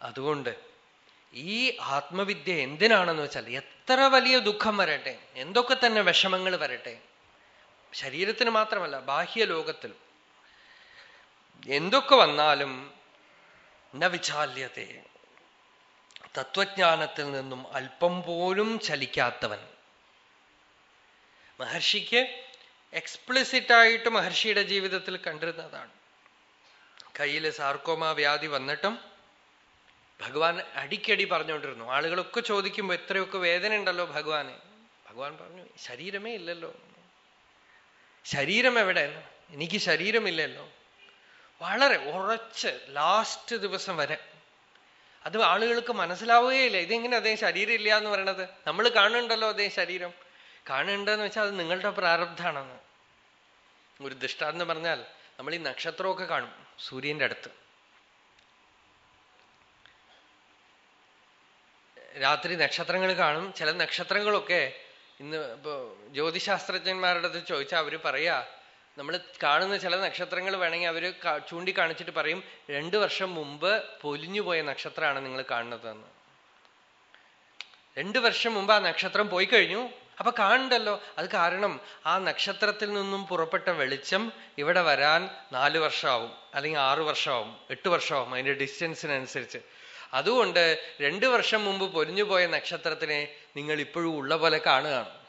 അതുകൊണ്ട് ഈ ആത്മവിദ്യ എന്തിനാണെന്ന് വെച്ചാൽ എത്ര വലിയ ദുഃഖം വരട്ടെ എന്തൊക്കെ തന്നെ വിഷമങ്ങൾ വരട്ടെ ശരീരത്തിന് മാത്രമല്ല ബാഹ്യ ലോകത്തിലും എന്തൊക്കെ വന്നാലും ന തത്വജ്ഞാനത്തിൽ നിന്നും അല്പം പോലും ചലിക്കാത്തവൻ. മഹർഷിക്ക് എക്സ്പ്ലിസിറ്റ് ആയിട്ട് മഹർഷിയുടെ ജീവിതത്തിൽ കണ്ടിരുന്നതാണ്. കയ്യിൽ സാർക്കോമ വ്യാധി വന്നിട്ടും ഭഗവാൻ അടിക്കടി പറഞ്ഞുകൊണ്ടിരുന്നു. ആളുകളൊക്കെ ചോദിക്കുമ്പോൾ എത്രയൊക്കെ വേദന ഉണ്ടല്ലോ ഭഗവാന്. ഭഗവാൻ പറഞ്ഞു ശരീരമേ ഇല്ലല്ലോ. ശരീരം എവിടെ? എനിക്ക് ശരീരമില്ലല്ലോ. വളരെ ഉറച്ച് ലാസ്റ്റ് ദിവസം വരെ അത് ആളുകൾക്ക് മനസ്സിലാവുകയില്ല. ഇതെങ്ങനെ അദ്ദേഹം ശരീരം ഇല്ല എന്ന് പറയണത്? നമ്മൾ കാണുന്നുണ്ടല്ലോ അദ്ദേഹം ശരീരം. കാണുന്നുണ്ടെന്ന് വെച്ചാൽ അത് നിങ്ങളുടെ പ്രാരബ്ധാണെന്ന്. ഒരു ദൃഷ്ടാന്തം പറഞ്ഞാൽ നമ്മൾ ഈ നക്ഷത്രമൊക്കെ കാണും സൂര്യന്റെ അടുത്ത്. രാത്രി നക്ഷത്രങ്ങൾ കാണും. ചില നക്ഷത്രങ്ങളൊക്കെ ഇന്ന് ഇപ്പോ ജ്യോതിശാസ്ത്രജ്ഞന്മാരുടെ അടുത്ത് ചോദിച്ചാൽ അവർ പറയാ നമ്മൾ കാണുന്ന ചില നക്ഷത്രങ്ങൾ വേണമെങ്കിൽ അവർ ചൂണ്ടിക്കാണിച്ചിട്ട് പറയും രണ്ടു വർഷം മുമ്പ് പൊലിഞ്ഞുപോയ നക്ഷത്രമാണ് നിങ്ങൾ കാണുന്നതെന്ന്. രണ്ടു വർഷം മുമ്പ് ആ നക്ഷത്രം പോയി കഴിഞ്ഞു. അപ്പൊ കാണണ്ടല്ലോ. അത് കാരണം ആ നക്ഷത്രത്തിൽ നിന്നും പുറപ്പെട്ട വെളിച്ചം ഇവിടെ വരാൻ നാല് വർഷമാവും അല്ലെങ്കിൽ ആറു വർഷമാവും എട്ട് വർഷമാവും അതിന്റെ ഡിസ്റ്റൻസിനനുസരിച്ച്. അതുകൊണ്ട് രണ്ടു വർഷം മുമ്പ് പൊരിഞ്ഞുപോയ നക്ഷത്രത്തിനെ നിങ്ങൾ ഇപ്പോഴും ഉള്ള പോലെ കാണുകയാണ്.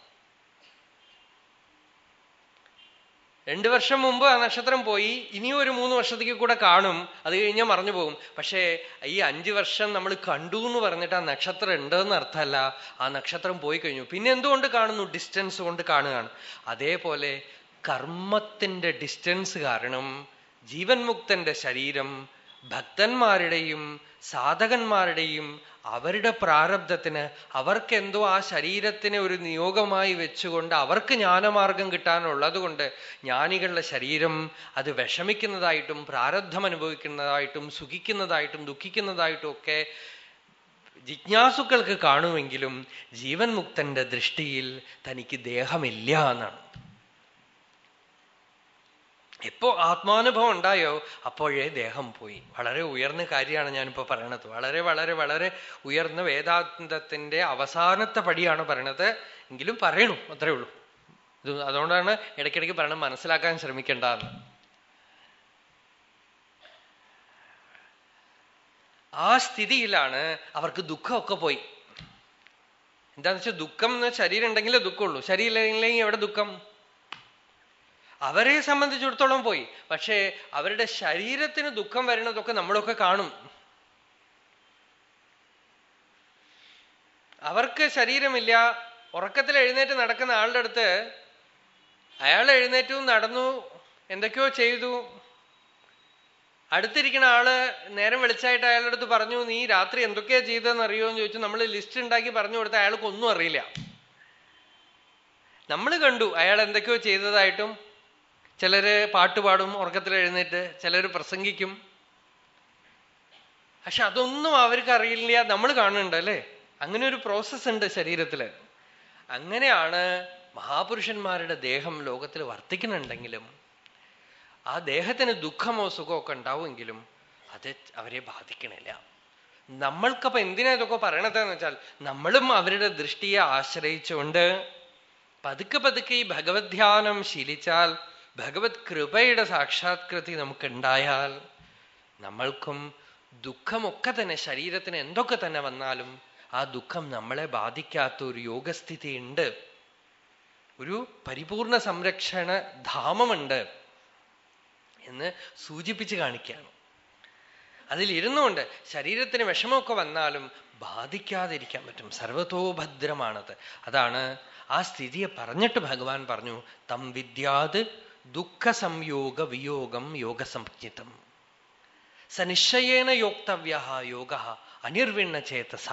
രണ്ടു വർഷം മുമ്പ് ആ നക്ഷത്രം പോയി ഇനിയും ഒരു മൂന്ന് വർഷത്തേക്ക് കൂടെ കാണും അത് കഴിഞ്ഞാൽ മറഞ്ഞു പോകും. പക്ഷേ ഈ അഞ്ചു വർഷം നമ്മൾ കണ്ടു എന്ന് പറഞ്ഞിട്ട് ആ നക്ഷത്രം ഉണ്ടെന്ന് അർത്ഥമല്ല ആ നക്ഷത്രം പോയി കഴിഞ്ഞു. പിന്നെ എന്തുകൊണ്ട് കാണുന്നു? ഡിസ്റ്റൻസ് കൊണ്ട് കാണുകയാണ്. അതേപോലെ കർമ്മത്തിന്റെ ഡിസ്റ്റൻസ് കാരണം ജീവൻ മുക്തന്റെ ശരീരം ഭക്തന്മാരുടെയും സാധകന്മാരുടെയും അവരുടെ പ്രാരബ്ധത്തിന് അവർക്കെന്തോ ആ ശരീരത്തിനെ ഒരു നിയോഗമായി വെച്ചുകൊണ്ട് അവർക്ക് ജ്ഞാനമാർഗം കിട്ടാനുള്ളത് കൊണ്ട് ജ്ഞാനികളുടെ ശരീരം അത് വിഷമിക്കുന്നതായിട്ടും പ്രാരബ്ധം അനുഭവിക്കുന്നതായിട്ടും സുഖിക്കുന്നതായിട്ടും ദുഃഖിക്കുന്നതായിട്ടും ഒക്കെ ജിജ്ഞാസുക്കൾക്ക് കാണുമെങ്കിലും ജീവൻ മുക്തന്റെ ദൃഷ്ടിയിൽ തനിക്ക് ദേഹമില്ല എന്നാണ്. എപ്പോ ആത്മാനുഭവം ഉണ്ടായോ? അപ്പോഴേ ദേഹം പോയി. വളരെ ഉയർന്ന കാര്യമാണ് ഞാനിപ്പോ പറയണത്. വളരെ വളരെ വളരെ ഉയർന്ന വേദാന്തത്തിന്റെ അവസാനത്തെ പടിയാണ് പറയണത്. എങ്കിലും പറയണു അത്രേ ഉള്ളൂ. ഇത് അതുകൊണ്ടാണ് ഇടയ്ക്കിടയ്ക്ക് പറയണം മനസ്സിലാക്കാൻ ശ്രമിക്കേണ്ടതെന്ന്. ആ സ്ഥിതിയിലാണ് അവർക്ക് ദുഃഖമൊക്കെ പോയി. എന്താണെന്ന് വെച്ചാൽ ദുഃഖം എന്ന് ശരീരം ഉണ്ടെങ്കിലേ ദുഃഖമുള്ളൂ. ശരീരം ഇല്ലെങ്കിൽ എവിടെ ദുഃഖം? അവരെ സംബന്ധിച്ചിടത്തോളം പോയി. പക്ഷേ അവരുടെ ശരീരത്തിന് ദുഃഖം വരുന്നതൊക്കെ നമ്മളൊക്കെ കാണും. അവർക്ക് ശരീരമില്ല. ഉറക്കത്തിൽ എഴുന്നേറ്റ് നടക്കുന്ന ആളുടെ അടുത്ത് അയാൾ എഴുന്നേറ്റു നടന്നു എന്തൊക്കെയോ ചെയ്തു. അടുത്തിരിക്കുന്ന ആൾ നേരം വെളിച്ചായിട്ട് അയാളുടെ അടുത്ത് പറഞ്ഞു നീ രാത്രി എന്തൊക്കെയാ ചെയ്തതെന്ന് എന്ന് ചോദിച്ചു. നമ്മൾ ലിസ്റ്റ് ഉണ്ടാക്കി പറഞ്ഞു കൊടുത്ത അയാൾക്ക് ഒന്നും അറിയില്ല. നമ്മൾ കണ്ടു അയാൾ എന്തൊക്കെയോ ചെയ്തതായിട്ടും ചിലര് പാട്ടുപാടും ഉറക്കത്തിൽ എഴുന്നേറ്റ് ചിലര് പ്രസംഗിക്കും. പക്ഷെ അതൊന്നും അവർക്ക് അറിയില്ല. നമ്മൾ കാണുന്നുണ്ട് അല്ലേ? അങ്ങനെ ഒരു പ്രോസസ് ഉണ്ട് ശരീരത്തിൽ. അങ്ങനെയാണ് മഹാപുരുഷന്മാരുടെ ദേഹം ലോകത്തിൽ വർത്തിക്കുന്നുണ്ടെങ്കിലും ആ ദേഹത്തിന് ദുഃഖമോ സുഖമോ ഒക്കെ ഉണ്ടാവുമെങ്കിലും അത് അവരെ ബാധിക്കണില്ല. നമ്മൾക്കപ്പോ എന്തിനാ ഇതൊക്കെ പറയണതെന്ന് വെച്ചാൽ നമ്മളും അവരുടെ ദൃഷ്ടിയെ ആശ്രയിച്ചുകൊണ്ട് പതുക്കെ പതുക്കെ ഈ ഭഗവത് ധ്യാനം ശീലിച്ചാൽ ഭഗവത് കൃപയുടെ സാക്ഷാത്കൃതി നമുക്കുണ്ടായാൽ നമ്മൾക്കും ദുഃഖമൊക്കെ തന്നെ ശരീരത്തിന് എന്തൊക്കെ തന്നെ വന്നാലും ആ ദുഃഖം നമ്മളെ ബാധിക്കാത്ത ഒരു യോഗസ്ഥിതി ഉണ്ട് ഒരു പരിപൂർണ സംരക്ഷണ ധാമമുണ്ട് എന്ന് സൂചിപ്പിച്ച് കാണിക്കുകയാണ്. അതിലിരുന്നുകൊണ്ട് ശരീരത്തിന് വിഷമമൊക്കെ വന്നാലും ബാധിക്കാതിരിക്കാൻ പറ്റും. സർവതോ ഭദ്രമാണത്. അതാണ് ആ സ്ഥിതിയെ പറഞ്ഞിട്ട് ഭഗവാൻ പറഞ്ഞു തം വിദ്യാത് ദുഃഖ സംയോഗ വിയോഗം യോഗസംജ്ഞിതം സനിശ്ചയേന യോക്തവ്യ യോഗ അനിർവിണ്ണ ചേതസ